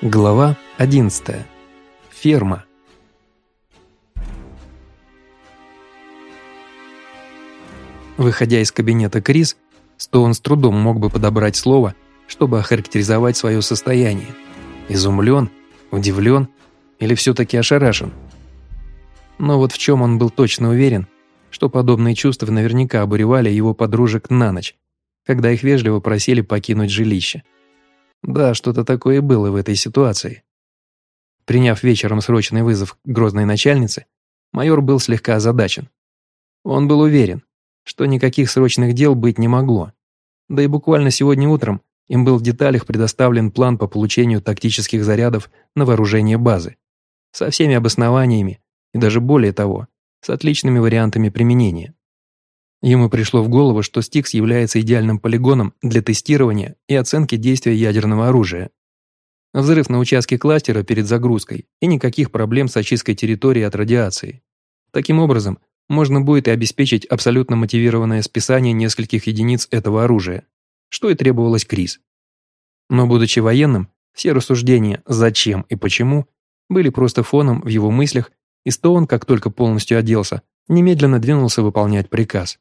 Глава 11. Ферма. Выходя из кабинета Крис, Стоун с трудом мог бы подобрать слово, чтобы охарактеризовать свое состояние. Изумлен, удивлен или все-таки ошарашен. Но вот в чем он был точно уверен, что подобные чувства наверняка обуревали его подружек на ночь, когда их вежливо просили покинуть жилище. Да, что-то такое было в этой ситуации. Приняв вечером срочный вызов грозной начальнице, майор был слегка озадачен. Он был уверен, что никаких срочных дел быть не могло. Да и буквально сегодня утром им был в деталях предоставлен план по получению тактических зарядов на вооружение базы. Со всеми обоснованиями и даже более того, с отличными вариантами применения. Ему пришло в голову, что Стикс является идеальным полигоном для тестирования и оценки действия ядерного оружия. Взрыв на участке кластера перед загрузкой и никаких проблем с очисткой территории от радиации. Таким образом, можно будет и обеспечить абсолютно мотивированное списание нескольких единиц этого оружия, что и требовалось Крис. Но будучи военным, все рассуждения «зачем» и «почему» были просто фоном в его мыслях, и Стоун, как только полностью оделся, немедленно двинулся выполнять приказ.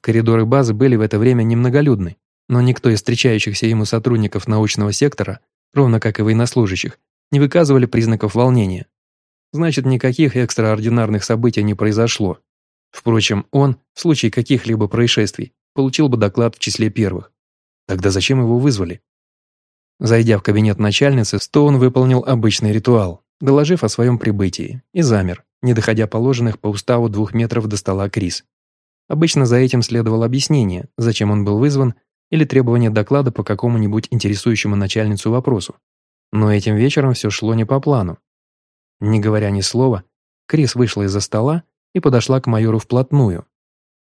Коридоры базы были в это время немноголюдны, но никто из встречающихся ему сотрудников научного сектора, ровно как и военнослужащих, не выказывали признаков волнения. Значит, никаких экстраординарных событий не произошло. Впрочем, он, в случае каких-либо происшествий, получил бы доклад в числе первых. Тогда зачем его вызвали? Зайдя в кабинет начальницы, Стоун выполнил обычный ритуал, доложив о своем прибытии, и замер, не доходя положенных по уставу двух метров до стола Крис. Обычно за этим следовало объяснение, зачем он был вызван, или требование доклада по какому-нибудь интересующему начальницу вопросу. Но этим вечером все шло не по плану. Не говоря ни слова, Крис вышла из-за стола и подошла к майору вплотную.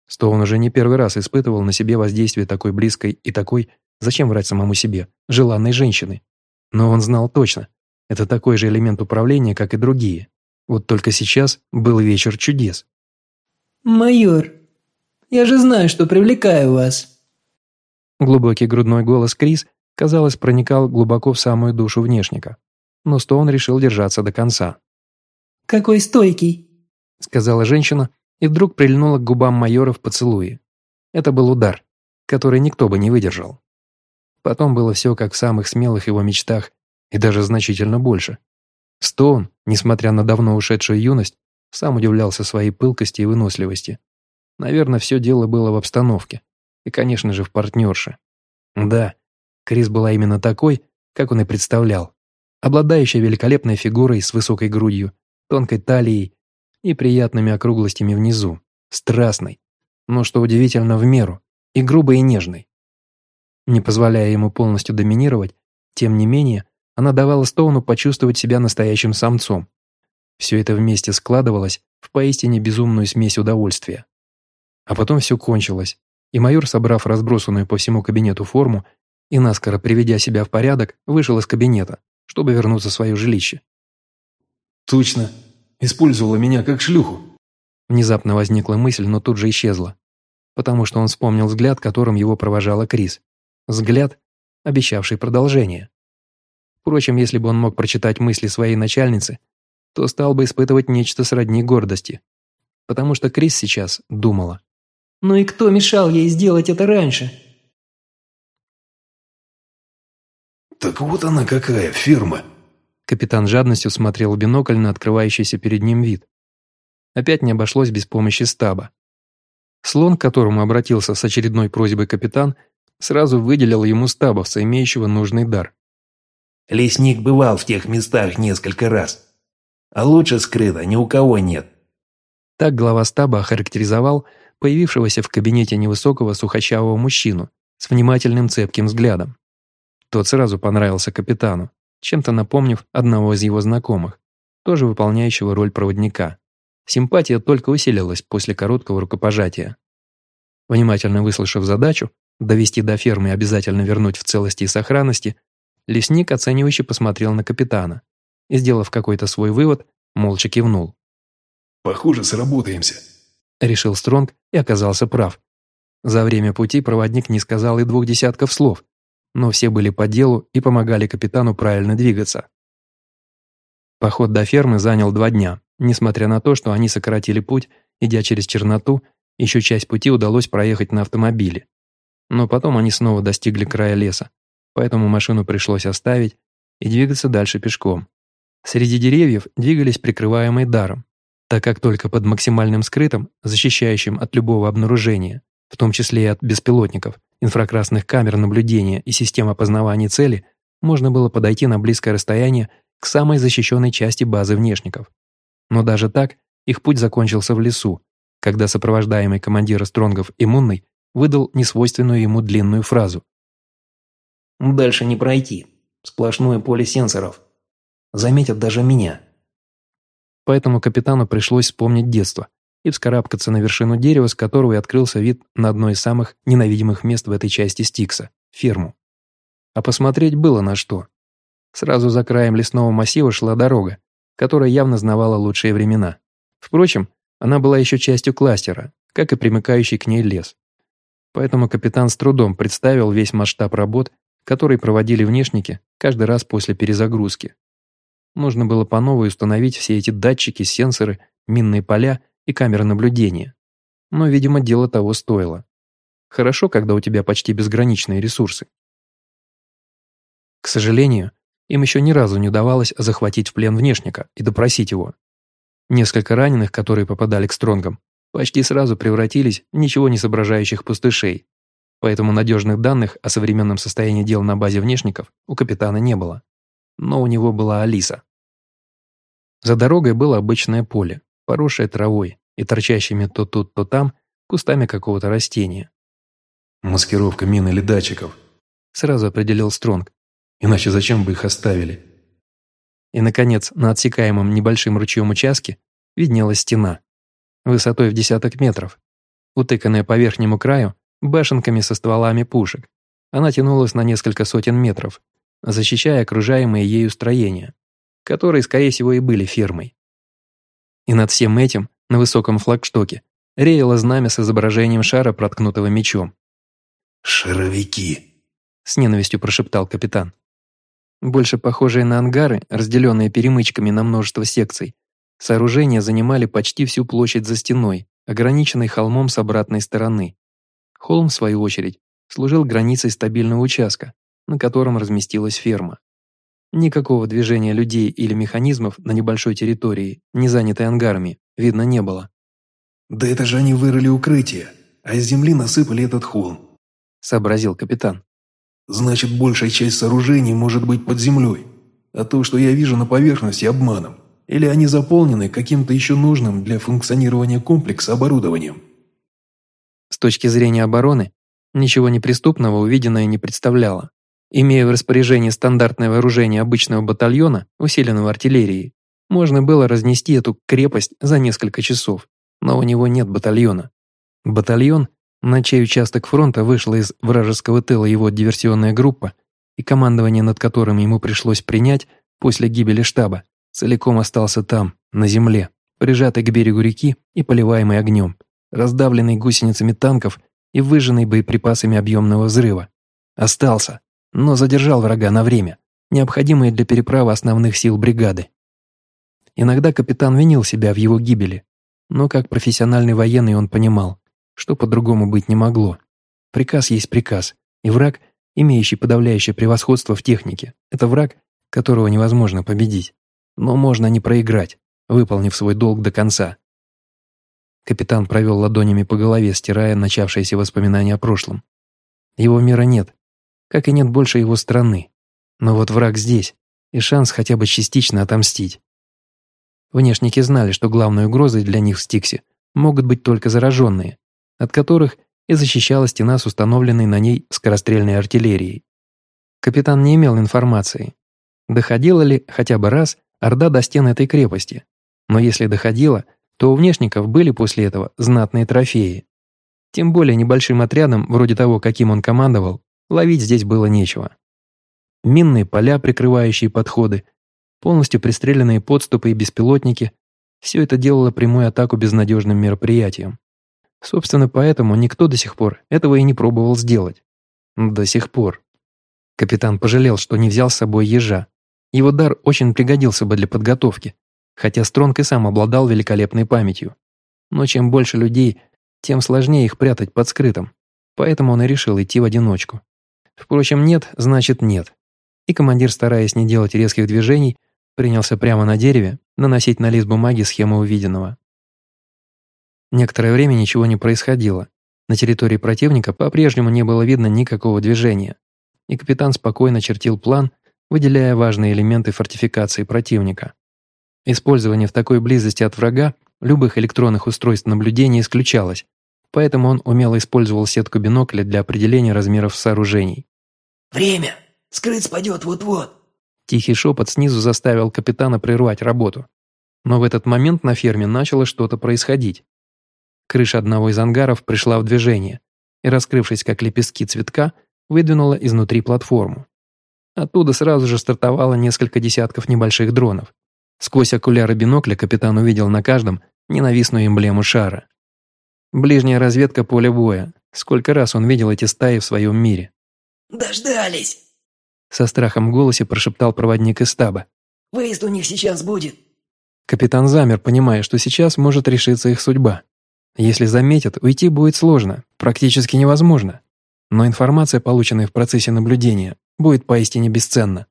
Стоун уже не первый раз испытывал на себе воздействие такой близкой и такой, зачем врать самому себе, желанной женщины. Но он знал точно, это такой же элемент управления, как и другие. Вот только сейчас был вечер чудес. «Майор, я же знаю, что привлекаю вас». Глубокий грудной голос Крис, казалось, проникал глубоко в самую душу внешника. Но Стоун решил держаться до конца. «Какой стойкий», — сказала женщина, и вдруг прильнула к губам майора в поцелуе. Это был удар, который никто бы не выдержал. Потом было все как в самых смелых его мечтах, и даже значительно больше. Стоун, несмотря на давно ушедшую юность, сам удивлялся своей пылкости и выносливости. Наверное, все дело было в обстановке. И, конечно же, в партнерше. Да, Крис была именно такой, как он и представлял. Обладающая великолепной фигурой с высокой грудью, тонкой талией и приятными округлостями внизу. Страстной, но, что удивительно, в меру. И грубой и нежной. Не позволяя ему полностью доминировать, тем не менее, она давала Стоуну почувствовать себя настоящим самцом. Все это вместе складывалось в поистине безумную смесь удовольствия. А потом все кончилось, и майор, собрав разбросанную по всему кабинету форму и наскоро приведя себя в порядок, вышел из кабинета, чтобы вернуться в свое жилище. «Точно. Использовала меня как шлюху». Внезапно возникла мысль, но тут же исчезла, потому что он вспомнил взгляд, которым его провожала Крис. Взгляд, обещавший продолжение. Впрочем, если бы он мог прочитать мысли своей начальницы, то стал бы испытывать нечто сродни гордости. Потому что Крис сейчас думала. Ну и кто мешал ей сделать это раньше? Так вот она какая, фирма. Капитан жадностью смотрел в бинокль на открывающийся перед ним вид. Опять не обошлось без помощи стаба. Слон, к которому обратился с очередной просьбой капитан, сразу выделил ему стабовца, имеющего нужный дар. Лесник бывал в тех местах несколько раз. А лучше скрыто ни у кого нет. Так глава стаба охарактеризовал появившегося в кабинете невысокого сухощавого мужчину с внимательным цепким взглядом. Тот сразу понравился капитану, чем-то напомнив одного из его знакомых, тоже выполняющего роль проводника. Симпатия только усилилась после короткого рукопожатия. Внимательно выслушав задачу, довести до фермы и обязательно вернуть в целости и сохранности, лесник оценивающе посмотрел на капитана и, сделав какой-то свой вывод, молча кивнул. «Похоже, сработаемся», решил Стронг и оказался прав. За время пути проводник не сказал и двух десятков слов, но все были по делу и помогали капитану правильно двигаться. Поход до фермы занял два дня, несмотря на то, что они сократили путь, идя через черноту, еще часть пути удалось проехать на автомобиле. Но потом они снова достигли края леса, поэтому машину пришлось оставить и двигаться дальше пешком. Среди деревьев двигались прикрываемые даром, так как только под максимальным скрытым, защищающим от любого обнаружения, в том числе и от беспилотников, инфракрасных камер наблюдения и систем опознавания цели, можно было подойти на близкое расстояние к самой защищенной части базы внешников. Но даже так их путь закончился в лесу, когда сопровождаемый командира Стронгов иммунный выдал несвойственную ему длинную фразу. «Дальше не пройти. Сплошное поле сенсоров. Заметят даже меня». Поэтому капитану пришлось вспомнить детство и вскарабкаться на вершину дерева, с которого и открылся вид на одно из самых ненавидимых мест в этой части Стикса – ферму. А посмотреть было на что. Сразу за краем лесного массива шла дорога, которая явно знавала лучшие времена. Впрочем, она была еще частью кластера, как и примыкающий к ней лес. Поэтому капитан с трудом представил весь масштаб работ, которые проводили внешники каждый раз после перезагрузки. Нужно было по новой установить все эти датчики, сенсоры, минные поля и камеры наблюдения. Но, видимо, дело того стоило. Хорошо, когда у тебя почти безграничные ресурсы. К сожалению, им еще ни разу не удавалось захватить в плен внешника и допросить его. Несколько раненых, которые попадали к стронгам, почти сразу превратились в ничего не соображающих пустышей. Поэтому надежных данных о современном состоянии дел на базе внешников у капитана не было. Но у него была Алиса. За дорогой было обычное поле, поросшее травой и торчащими то тут, то там кустами какого-то растения. «Маскировка мин или датчиков», — сразу определил Стронг. Иначе зачем бы их оставили? И, наконец, на отсекаемом небольшим ручьем участке виднелась стена, высотой в десяток метров, утыканная по верхнему краю башенками со стволами пушек. Она тянулась на несколько сотен метров, защищая окружаемые ею строения, которые, скорее всего, и были фермой. И над всем этим, на высоком флагштоке, реяло знамя с изображением шара, проткнутого мечом. «Шаровики!» — с ненавистью прошептал капитан больше похожие на ангары, разделенные перемычками на множество секций. Сооружения занимали почти всю площадь за стеной, ограниченной холмом с обратной стороны. Холм, в свою очередь, служил границей стабильного участка, на котором разместилась ферма. Никакого движения людей или механизмов на небольшой территории, не занятой ангарами, видно не было. «Да это же они вырыли укрытие, а из земли насыпали этот холм», — сообразил капитан. Значит, большая часть сооружений может быть под землей. А то, что я вижу на поверхности, обманом. Или они заполнены каким-то еще нужным для функционирования комплекса оборудованием. С точки зрения обороны, ничего неприступного увиденное не представляло. Имея в распоряжении стандартное вооружение обычного батальона, усиленного артиллерией, можно было разнести эту крепость за несколько часов, но у него нет батальона. Батальон на чей участок фронта вышла из вражеского тыла его диверсионная группа, и командование над которым ему пришлось принять после гибели штаба, целиком остался там, на земле, прижатый к берегу реки и поливаемый огнем, раздавленный гусеницами танков и выжженный боеприпасами объемного взрыва. Остался, но задержал врага на время, необходимое для переправы основных сил бригады. Иногда капитан винил себя в его гибели, но как профессиональный военный он понимал, что по-другому быть не могло. Приказ есть приказ, и враг, имеющий подавляющее превосходство в технике, это враг, которого невозможно победить. Но можно не проиграть, выполнив свой долг до конца. Капитан провел ладонями по голове, стирая начавшиеся воспоминания о прошлом. Его мира нет, как и нет больше его страны. Но вот враг здесь, и шанс хотя бы частично отомстить. Внешники знали, что главной угрозой для них в Стиксе могут быть только зараженные, от которых и защищала стена с установленной на ней скорострельной артиллерией. Капитан не имел информации, доходила ли хотя бы раз Орда до стен этой крепости, но если доходила, то у внешников были после этого знатные трофеи. Тем более небольшим отрядом, вроде того, каким он командовал, ловить здесь было нечего. Минные поля, прикрывающие подходы, полностью пристреленные подступы и беспилотники – все это делало прямую атаку безнадежным мероприятием. Собственно, поэтому никто до сих пор этого и не пробовал сделать. До сих пор. Капитан пожалел, что не взял с собой ежа. Его дар очень пригодился бы для подготовки, хотя Стронг и сам обладал великолепной памятью. Но чем больше людей, тем сложнее их прятать под скрытым. Поэтому он и решил идти в одиночку. Впрочем, нет, значит нет. И командир, стараясь не делать резких движений, принялся прямо на дереве наносить на лист бумаги схему увиденного. Некоторое время ничего не происходило. На территории противника по-прежнему не было видно никакого движения. И капитан спокойно чертил план, выделяя важные элементы фортификации противника. Использование в такой близости от врага любых электронных устройств наблюдения исключалось, поэтому он умело использовал сетку бинокля для определения размеров сооружений. «Время! Скрыть спадет вот-вот!» Тихий шепот снизу заставил капитана прервать работу. Но в этот момент на ферме начало что-то происходить. Крыша одного из ангаров пришла в движение и, раскрывшись как лепестки цветка, выдвинула изнутри платформу. Оттуда сразу же стартовало несколько десятков небольших дронов. Сквозь окуляры бинокля капитан увидел на каждом ненавистную эмблему шара. Ближняя разведка поля боя. Сколько раз он видел эти стаи в своем мире. «Дождались!» Со страхом в голосе прошептал проводник из стаба. «Выезд у них сейчас будет!» Капитан замер, понимая, что сейчас может решиться их судьба. Если заметят, уйти будет сложно, практически невозможно. Но информация, полученная в процессе наблюдения, будет поистине бесценна.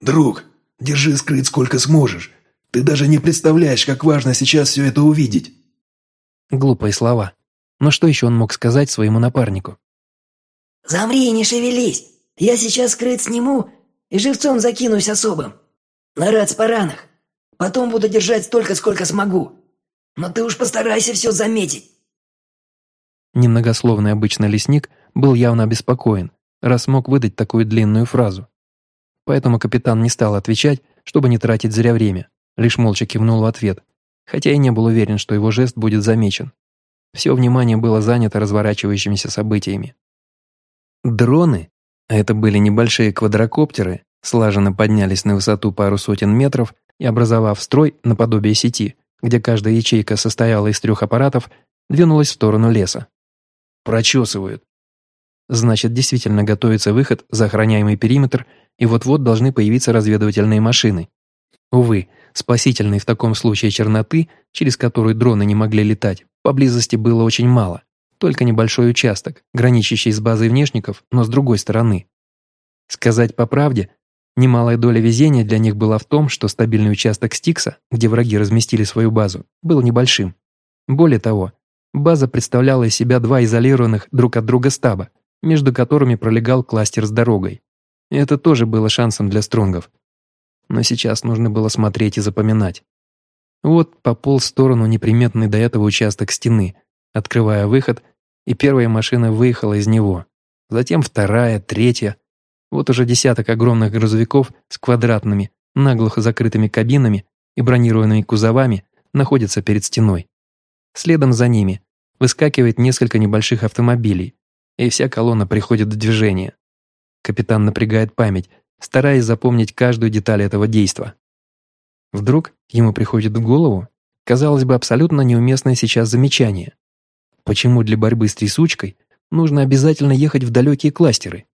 «Друг, держи скрыть сколько сможешь. Ты даже не представляешь, как важно сейчас все это увидеть». Глупые слова. Но что еще он мог сказать своему напарнику? «Замри и не шевелись. Я сейчас скрыт сниму и живцом закинусь особым. На рацпаранах. Потом буду держать столько, сколько смогу. Но ты уж постарайся все заметить». Немногословный обычный лесник был явно обеспокоен, раз мог выдать такую длинную фразу. Поэтому капитан не стал отвечать, чтобы не тратить зря время, лишь молча кивнул в ответ, хотя и не был уверен, что его жест будет замечен. Все внимание было занято разворачивающимися событиями. Дроны, а это были небольшие квадрокоптеры, слаженно поднялись на высоту пару сотен метров и, образовав строй наподобие сети, где каждая ячейка состояла из трех аппаратов, двинулась в сторону леса. Прочесывают. Значит, действительно готовится выход за охраняемый периметр, и вот-вот должны появиться разведывательные машины. Увы, спасительной в таком случае черноты, через которую дроны не могли летать, поблизости было очень мало. Только небольшой участок, граничащий с базой внешников, но с другой стороны. Сказать по правде, немалая доля везения для них была в том, что стабильный участок Стикса, где враги разместили свою базу, был небольшим. Более того, база представляла из себя два изолированных друг от друга стаба, между которыми пролегал кластер с дорогой. Это тоже было шансом для стронгов. Но сейчас нужно было смотреть и запоминать. Вот пополз в сторону неприметный до этого участок стены, открывая выход, и первая машина выехала из него. Затем вторая, третья. Вот уже десяток огромных грузовиков с квадратными, наглухо закрытыми кабинами и бронированными кузовами находятся перед стеной. Следом за ними выскакивает несколько небольших автомобилей, и вся колонна приходит в движение. Капитан напрягает память, стараясь запомнить каждую деталь этого действа. Вдруг ему приходит в голову, казалось бы, абсолютно неуместное сейчас замечание. Почему для борьбы с трясучкой нужно обязательно ехать в далекие кластеры?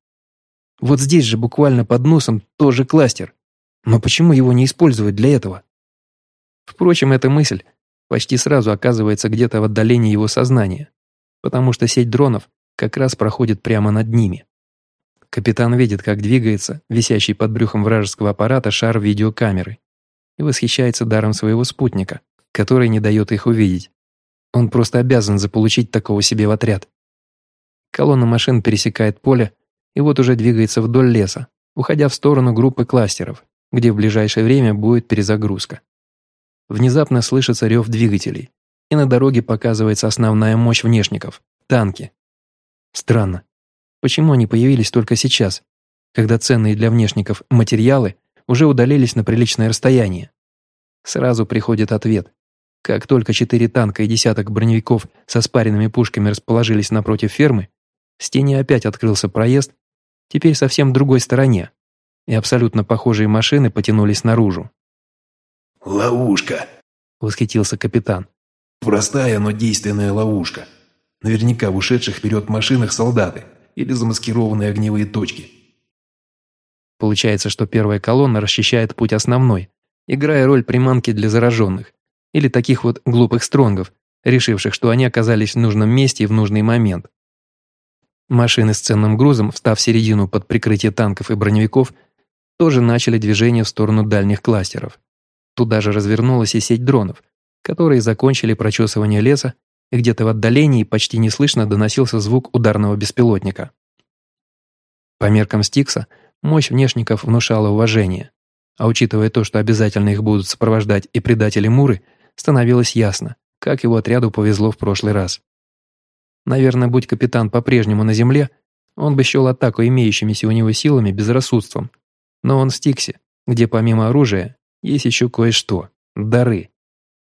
Вот здесь же буквально под носом тоже кластер. Но почему его не использовать для этого? Впрочем, эта мысль почти сразу оказывается где-то в отдалении его сознания, потому что сеть дронов как раз проходит прямо над ними. Капитан видит, как двигается висящий под брюхом вражеского аппарата шар видеокамеры и восхищается даром своего спутника, который не дает их увидеть. Он просто обязан заполучить такого себе в отряд. Колонна машин пересекает поле и вот уже двигается вдоль леса, уходя в сторону группы кластеров, где в ближайшее время будет перезагрузка. Внезапно слышится рев двигателей, и на дороге показывается основная мощь внешников – танки. Странно. Почему они появились только сейчас, когда ценные для внешников материалы уже удалились на приличное расстояние? Сразу приходит ответ. Как только четыре танка и десяток броневиков со спаренными пушками расположились напротив фермы, в стене опять открылся проезд, теперь совсем в другой стороне, и абсолютно похожие машины потянулись наружу. «Ловушка!» – восхитился капитан. «Простая, но действенная ловушка. Наверняка в ушедших вперед машинах солдаты или замаскированные огневые точки. Получается, что первая колонна расчищает путь основной, играя роль приманки для зараженных, или таких вот глупых стронгов, решивших, что они оказались в нужном месте в нужный момент. Машины с ценным грузом, встав в середину под прикрытие танков и броневиков, тоже начали движение в сторону дальних кластеров. Туда же развернулась и сеть дронов, которые закончили прочесывание леса, и где-то в отдалении почти неслышно доносился звук ударного беспилотника. По меркам Стикса, мощь внешников внушала уважение, а учитывая то, что обязательно их будут сопровождать и предатели Муры, становилось ясно, как его отряду повезло в прошлый раз. Наверное, будь капитан по-прежнему на земле, он бы счел атаку имеющимися у него силами безрассудством. Но он в Стиксе, где помимо оружия есть еще кое-что – дары.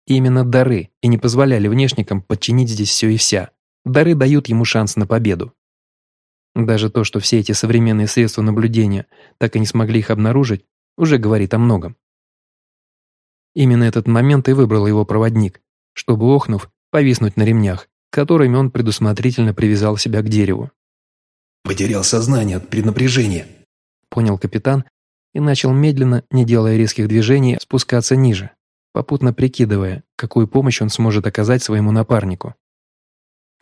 И именно дары и не позволяли внешникам подчинить здесь все и вся. Дары дают ему шанс на победу. Даже то, что все эти современные средства наблюдения так и не смогли их обнаружить, уже говорит о многом. Именно этот момент и выбрал его проводник, чтобы, охнув, повиснуть на ремнях, которыми он предусмотрительно привязал себя к дереву. «Потерял сознание от перенапряжения», — понял капитан и начал медленно, не делая резких движений, спускаться ниже, попутно прикидывая, какую помощь он сможет оказать своему напарнику.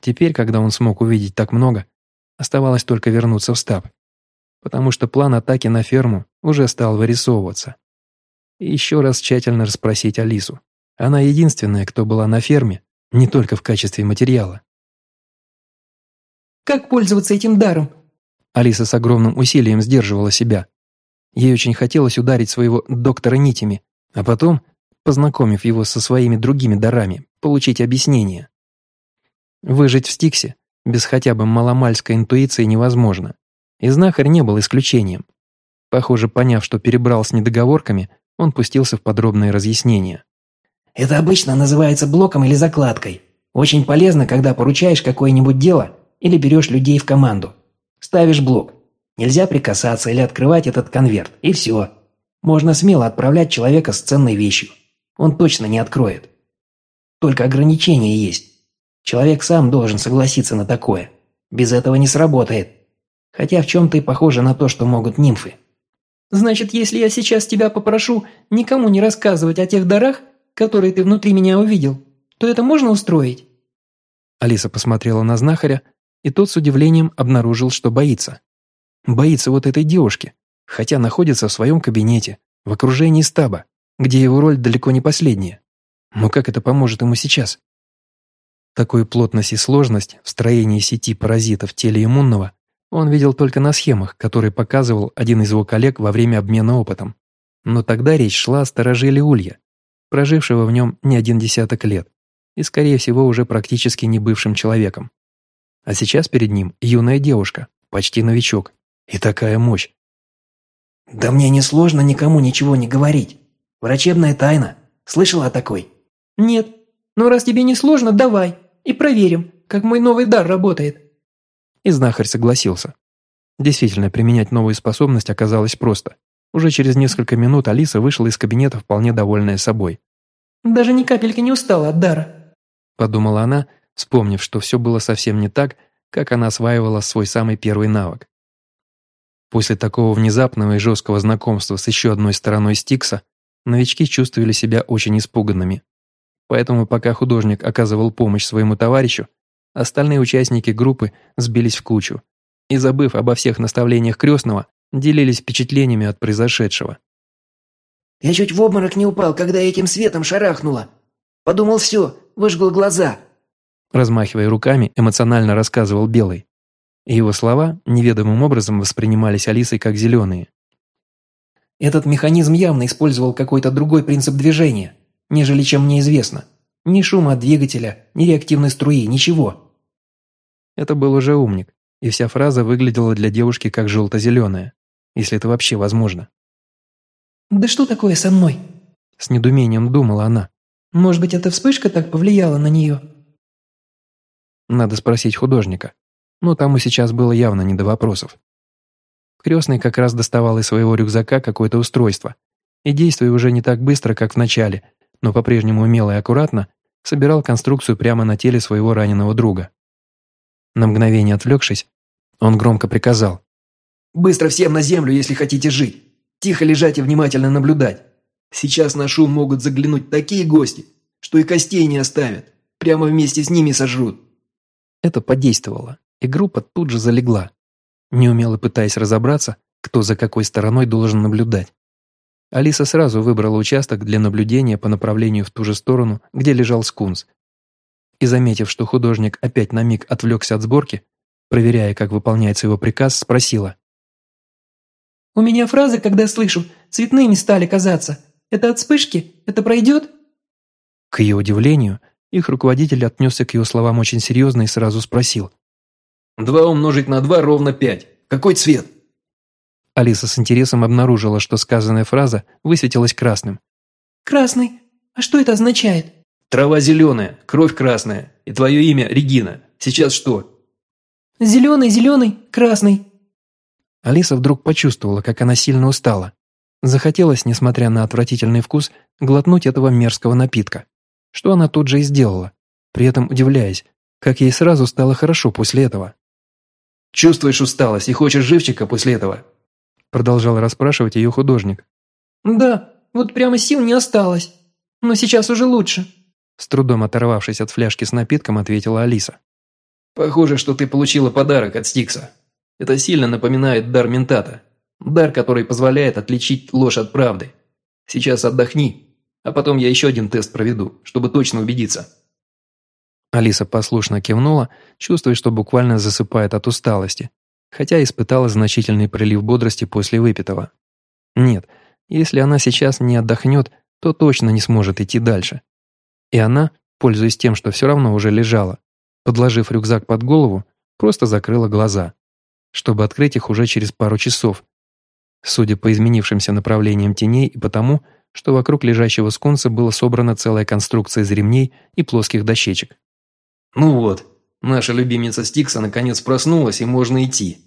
Теперь, когда он смог увидеть так много, оставалось только вернуться в стаб, потому что план атаки на ферму уже стал вырисовываться. И еще раз тщательно расспросить Алису. Она единственная, кто была на ферме, не только в качестве материала. «Как пользоваться этим даром?» Алиса с огромным усилием сдерживала себя. Ей очень хотелось ударить своего доктора нитями, а потом, познакомив его со своими другими дарами, получить объяснение. Выжить в Стиксе без хотя бы маломальской интуиции невозможно, и знахарь не был исключением. Похоже, поняв, что перебрал с недоговорками, он пустился в подробные разъяснения. Это обычно называется блоком или закладкой. Очень полезно, когда поручаешь какое-нибудь дело или берешь людей в команду. Ставишь блок. Нельзя прикасаться или открывать этот конверт, и все. Можно смело отправлять человека с ценной вещью. Он точно не откроет. Только ограничения есть. Человек сам должен согласиться на такое. Без этого не сработает. Хотя в чем-то и похоже на то, что могут нимфы. Значит, если я сейчас тебя попрошу никому не рассказывать о тех дарах, которые ты внутри меня увидел, то это можно устроить?» Алиса посмотрела на знахаря, и тот с удивлением обнаружил, что боится. Боится вот этой девушки, хотя находится в своем кабинете, в окружении стаба, где его роль далеко не последняя. Но как это поможет ему сейчас? Такую плотность и сложность в строении сети паразитов в теле иммунного он видел только на схемах, которые показывал один из его коллег во время обмена опытом. Но тогда речь шла о сторожеле Улья, прожившего в нем не один десяток лет и, скорее всего, уже практически не бывшим человеком. А сейчас перед ним юная девушка, почти новичок, и такая мощь. «Да мне не сложно никому ничего не говорить. Врачебная тайна. Слышала о такой?» «Нет. Но раз тебе не сложно, давай и проверим, как мой новый дар работает». И знахарь согласился. Действительно, применять новую способность оказалось просто. Уже через несколько минут Алиса вышла из кабинета вполне довольная собой. «Даже ни капельки не устала от дара», – подумала она, вспомнив, что все было совсем не так, как она осваивала свой самый первый навык. После такого внезапного и жесткого знакомства с еще одной стороной Стикса, новички чувствовали себя очень испуганными. Поэтому пока художник оказывал помощь своему товарищу, остальные участники группы сбились в кучу и, забыв обо всех наставлениях крестного, делились впечатлениями от произошедшего. «Я чуть в обморок не упал, когда этим светом шарахнуло. Подумал, все, выжгл глаза». Размахивая руками, эмоционально рассказывал Белый. И его слова неведомым образом воспринимались Алисой как зеленые. «Этот механизм явно использовал какой-то другой принцип движения, нежели чем мне известно. Ни шума от двигателя, ни реактивной струи, ничего». Это был уже умник, и вся фраза выглядела для девушки как желто-зеленая если это вообще возможно. «Да что такое со мной?» С недумением думала она. «Может быть, эта вспышка так повлияла на нее?» Надо спросить художника. Но тому сейчас было явно не до вопросов. Крестный как раз доставал из своего рюкзака какое-то устройство. И, действуя уже не так быстро, как в начале, но по-прежнему умело и аккуратно, собирал конструкцию прямо на теле своего раненого друга. На мгновение отвлекшись, он громко приказал. Быстро всем на землю, если хотите жить. Тихо лежать и внимательно наблюдать. Сейчас на шум могут заглянуть такие гости, что и костей не оставят. Прямо вместе с ними сожрут». Это подействовало, и группа тут же залегла, неумело пытаясь разобраться, кто за какой стороной должен наблюдать. Алиса сразу выбрала участок для наблюдения по направлению в ту же сторону, где лежал скунс. И заметив, что художник опять на миг отвлекся от сборки, проверяя, как выполняется его приказ, спросила. «У меня фразы, когда слышу, цветными стали казаться. Это от вспышки? Это пройдет?» К ее удивлению, их руководитель отнесся к ее словам очень серьезно и сразу спросил. «Два умножить на два ровно пять. Какой цвет?» Алиса с интересом обнаружила, что сказанная фраза высветилась красным. «Красный? А что это означает?» «Трава зеленая, кровь красная, и твое имя Регина. Сейчас что?» «Зеленый, зеленый, красный». Алиса вдруг почувствовала, как она сильно устала. Захотелось, несмотря на отвратительный вкус, глотнуть этого мерзкого напитка. Что она тут же и сделала, при этом удивляясь, как ей сразу стало хорошо после этого. «Чувствуешь усталость и хочешь живчика после этого?» Продолжал расспрашивать ее художник. «Да, вот прямо сил не осталось. Но сейчас уже лучше». С трудом оторвавшись от фляжки с напитком, ответила Алиса. «Похоже, что ты получила подарок от Стикса. Это сильно напоминает дар ментата. Дар, который позволяет отличить ложь от правды. Сейчас отдохни, а потом я еще один тест проведу, чтобы точно убедиться». Алиса послушно кивнула, чувствуя, что буквально засыпает от усталости, хотя испытала значительный прилив бодрости после выпитого. Нет, если она сейчас не отдохнет, то точно не сможет идти дальше. И она, пользуясь тем, что все равно уже лежала, подложив рюкзак под голову, просто закрыла глаза, чтобы открыть их уже через пару часов, судя по изменившимся направлениям теней и потому, что вокруг лежащего скунса была собрана целая конструкция из ремней и плоских дощечек. «Ну вот, Наша любимица Стикса наконец проснулась, и можно идти.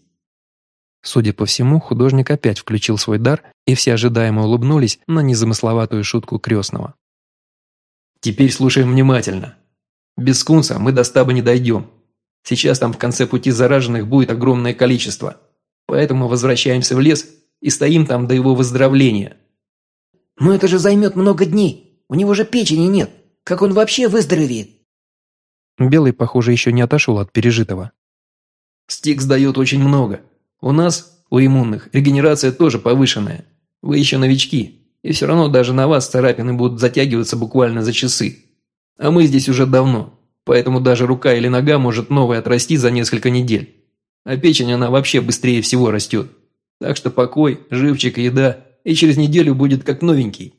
Судя по всему, художник опять включил свой дар, и все ожидаемо улыбнулись на незамысловатую шутку крестного. «Теперь слушаем внимательно. Без скунса мы до стаба не дойдем. Сейчас там в конце пути зараженных будет огромное количество. Поэтому возвращаемся в лес и стоим там до его выздоровления». «Но это же займет много дней. У него же печени нет. Как он вообще выздоровеет?» Белый, похоже, еще не отошел от пережитого. «Стикс дает очень много. У нас, у иммунных, регенерация тоже повышенная. Вы еще новички, и все равно даже на вас царапины будут затягиваться буквально за часы. А мы здесь уже давно, поэтому даже рука или нога может новая отрасти за несколько недель. А печень она вообще быстрее всего растет. Так что покой, живчик еда, и через неделю будет как новенький.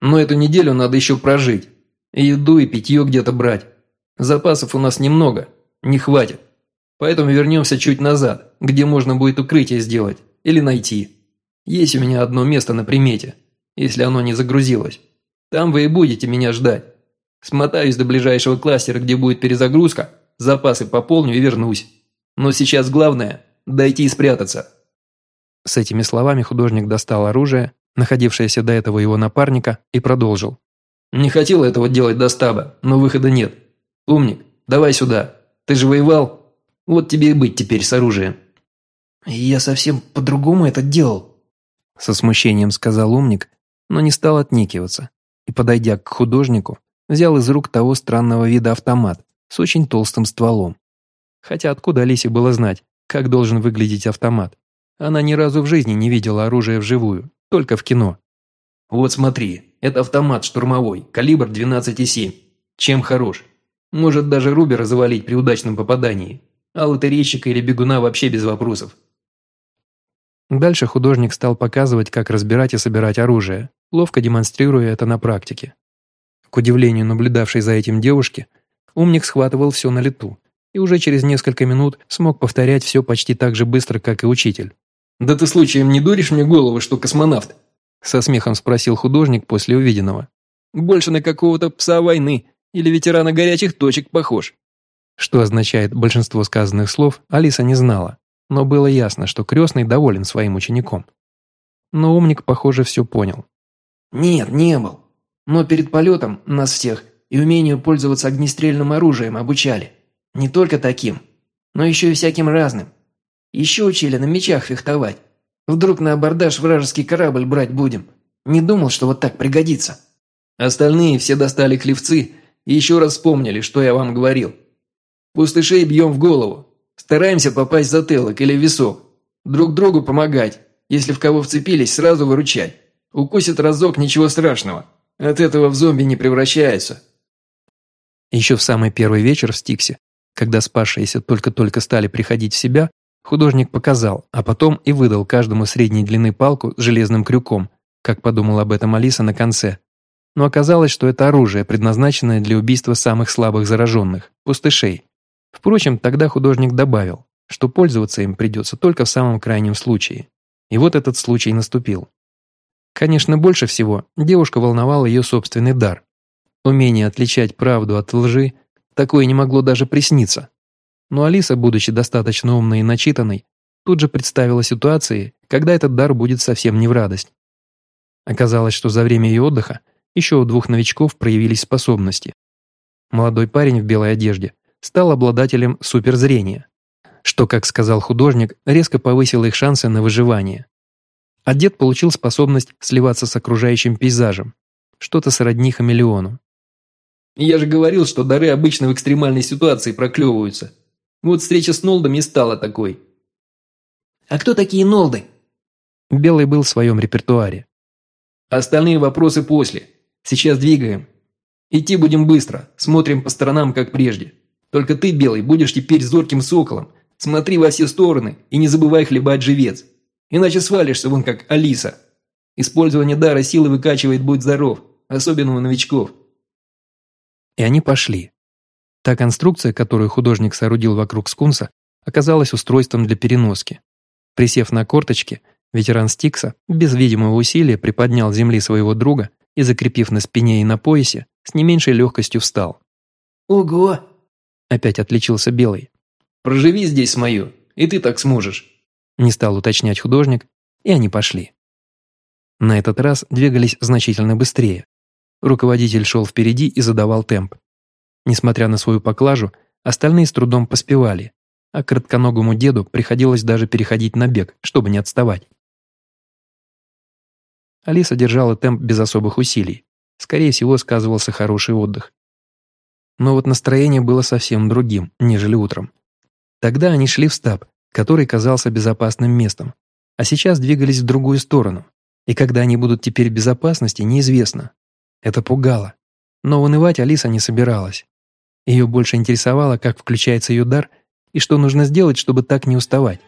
Но эту неделю надо еще прожить. И еду, и питье где-то брать. Запасов у нас немного, не хватит. Поэтому вернемся чуть назад, где можно будет укрытие сделать или найти. Есть у меня одно место на примете, если оно не загрузилось. Там вы и будете меня ждать. Смотаюсь до ближайшего кластера, где будет перезагрузка, запасы пополню и вернусь. Но сейчас главное – дойти и спрятаться». С этими словами художник достал оружие, находившееся до этого его напарника, и продолжил. «Не хотел этого делать до стаба, но выхода нет. «Умник, давай сюда. Ты же воевал? Вот тебе и быть теперь с оружием». «Я совсем по-другому это делал», – со смущением сказал умник, но не стал отнекиваться и, подойдя к художнику, взял из рук того странного вида автомат с очень толстым стволом. Хотя откуда Алисе было знать, как должен выглядеть автомат? Она ни разу в жизни не видела оружие вживую, только в кино. «Вот смотри, это автомат штурмовой, калибр 12,7. Чем хорош? Может даже Рубера завалить при удачном попадании. А лотерейщика или бегуна вообще без вопросов. Дальше художник стал показывать, как разбирать и собирать оружие, ловко демонстрируя это на практике. К удивлению наблюдавшей за этим девушки, умник схватывал все на лету и уже через несколько минут смог повторять все почти так же быстро, как и учитель. «Да ты случаем не дуришь мне голову, что космонавт?» Со смехом спросил художник после увиденного. «Больше на какого-то пса войны, или ветерана горячих точек похож?» Что означает большинство сказанных слов, Алиса не знала, но было ясно, что крестный доволен своим учеником. Но умник, похоже, все понял. «Нет, не был. Но перед полетом нас всех и умению пользоваться огнестрельным оружием обучали. Не только таким, но еще и всяким разным. Еще учили на мечах фехтовать. Вдруг на абордаж вражеский корабль брать будем. Не думал, что вот так пригодится». Остальные все достали клевцы и еще раз вспомнили, что я вам говорил. Пустышей бьем в голову. Стараемся попасть в затылок или в висок. Друг другу помогать. Если в кого вцепились, сразу выручать. Укусит разок, ничего страшного. От этого в зомби не превращаются. Еще в самый первый вечер в Стиксе, когда спасшиеся только-только стали приходить в себя, художник показал, а потом и выдал каждому средней длины палку с железным крюком, как подумала об этом Алиса на конце. Но оказалось, что это оружие, предназначенное для убийства самых слабых зараженных – пустышей. Впрочем, тогда художник добавил, что пользоваться им придется только в самом крайнем случае. И вот этот случай наступил. Конечно, больше всего девушка волновал ее собственный дар. Умение отличать правду от лжи такое не могло даже присниться. Но Алиса, будучи достаточно умной и начитанной, тут же представила ситуации, когда этот дар будет совсем не в радость. Оказалось, что за время ее отдыха еще у двух новичков проявились способности. Молодой парень в белой одежде стал обладателем суперзрения, что, как сказал художник, резко повысило их шансы на выживание. А дед получил способность сливаться с окружающим пейзажем, что-то сродни хамелеону. «Я же говорил, что дары обычно в экстремальной ситуации проклевываются. Вот встреча с Нолдами стала такой». «А кто такие Нолды?» Белый был в своем репертуаре. «Остальные вопросы после. Сейчас двигаем. Идти будем быстро, смотрим по сторонам, как прежде. Только ты, Белый, будешь теперь зорким соколом. Смотри во все стороны и не забывай хлебать живец. Иначе свалишься вон как Алиса. Использование дара силы выкачивает «Будь здоров», особенно у новичков. И они пошли. Та конструкция, которую художник соорудил вокруг скунса, оказалась устройством для переноски. Присев на корточки, ветеран Стикса без видимого усилия приподнял земли своего друга и, закрепив на спине и на поясе, с не меньшей легкостью встал. «Ого!» Опять отличился Белый. «Проживи здесь мою, и ты так сможешь». Не стал уточнять художник, и они пошли. На этот раз двигались значительно быстрее. Руководитель шел впереди и задавал темп. Несмотря на свою поклажу, остальные с трудом поспевали, а кратконогому деду приходилось даже переходить на бег, чтобы не отставать. Алиса держала темп без особых усилий. Скорее всего, сказывался хороший отдых. Но вот настроение было совсем другим, нежели утром. Тогда они шли в стаб, который казался безопасным местом, а сейчас двигались в другую сторону. И когда они будут теперь в безопасности, неизвестно. Это пугало. Но унывать Алиса не собиралась. Ее больше интересовало, как включается ее дар и что нужно сделать, чтобы так не уставать.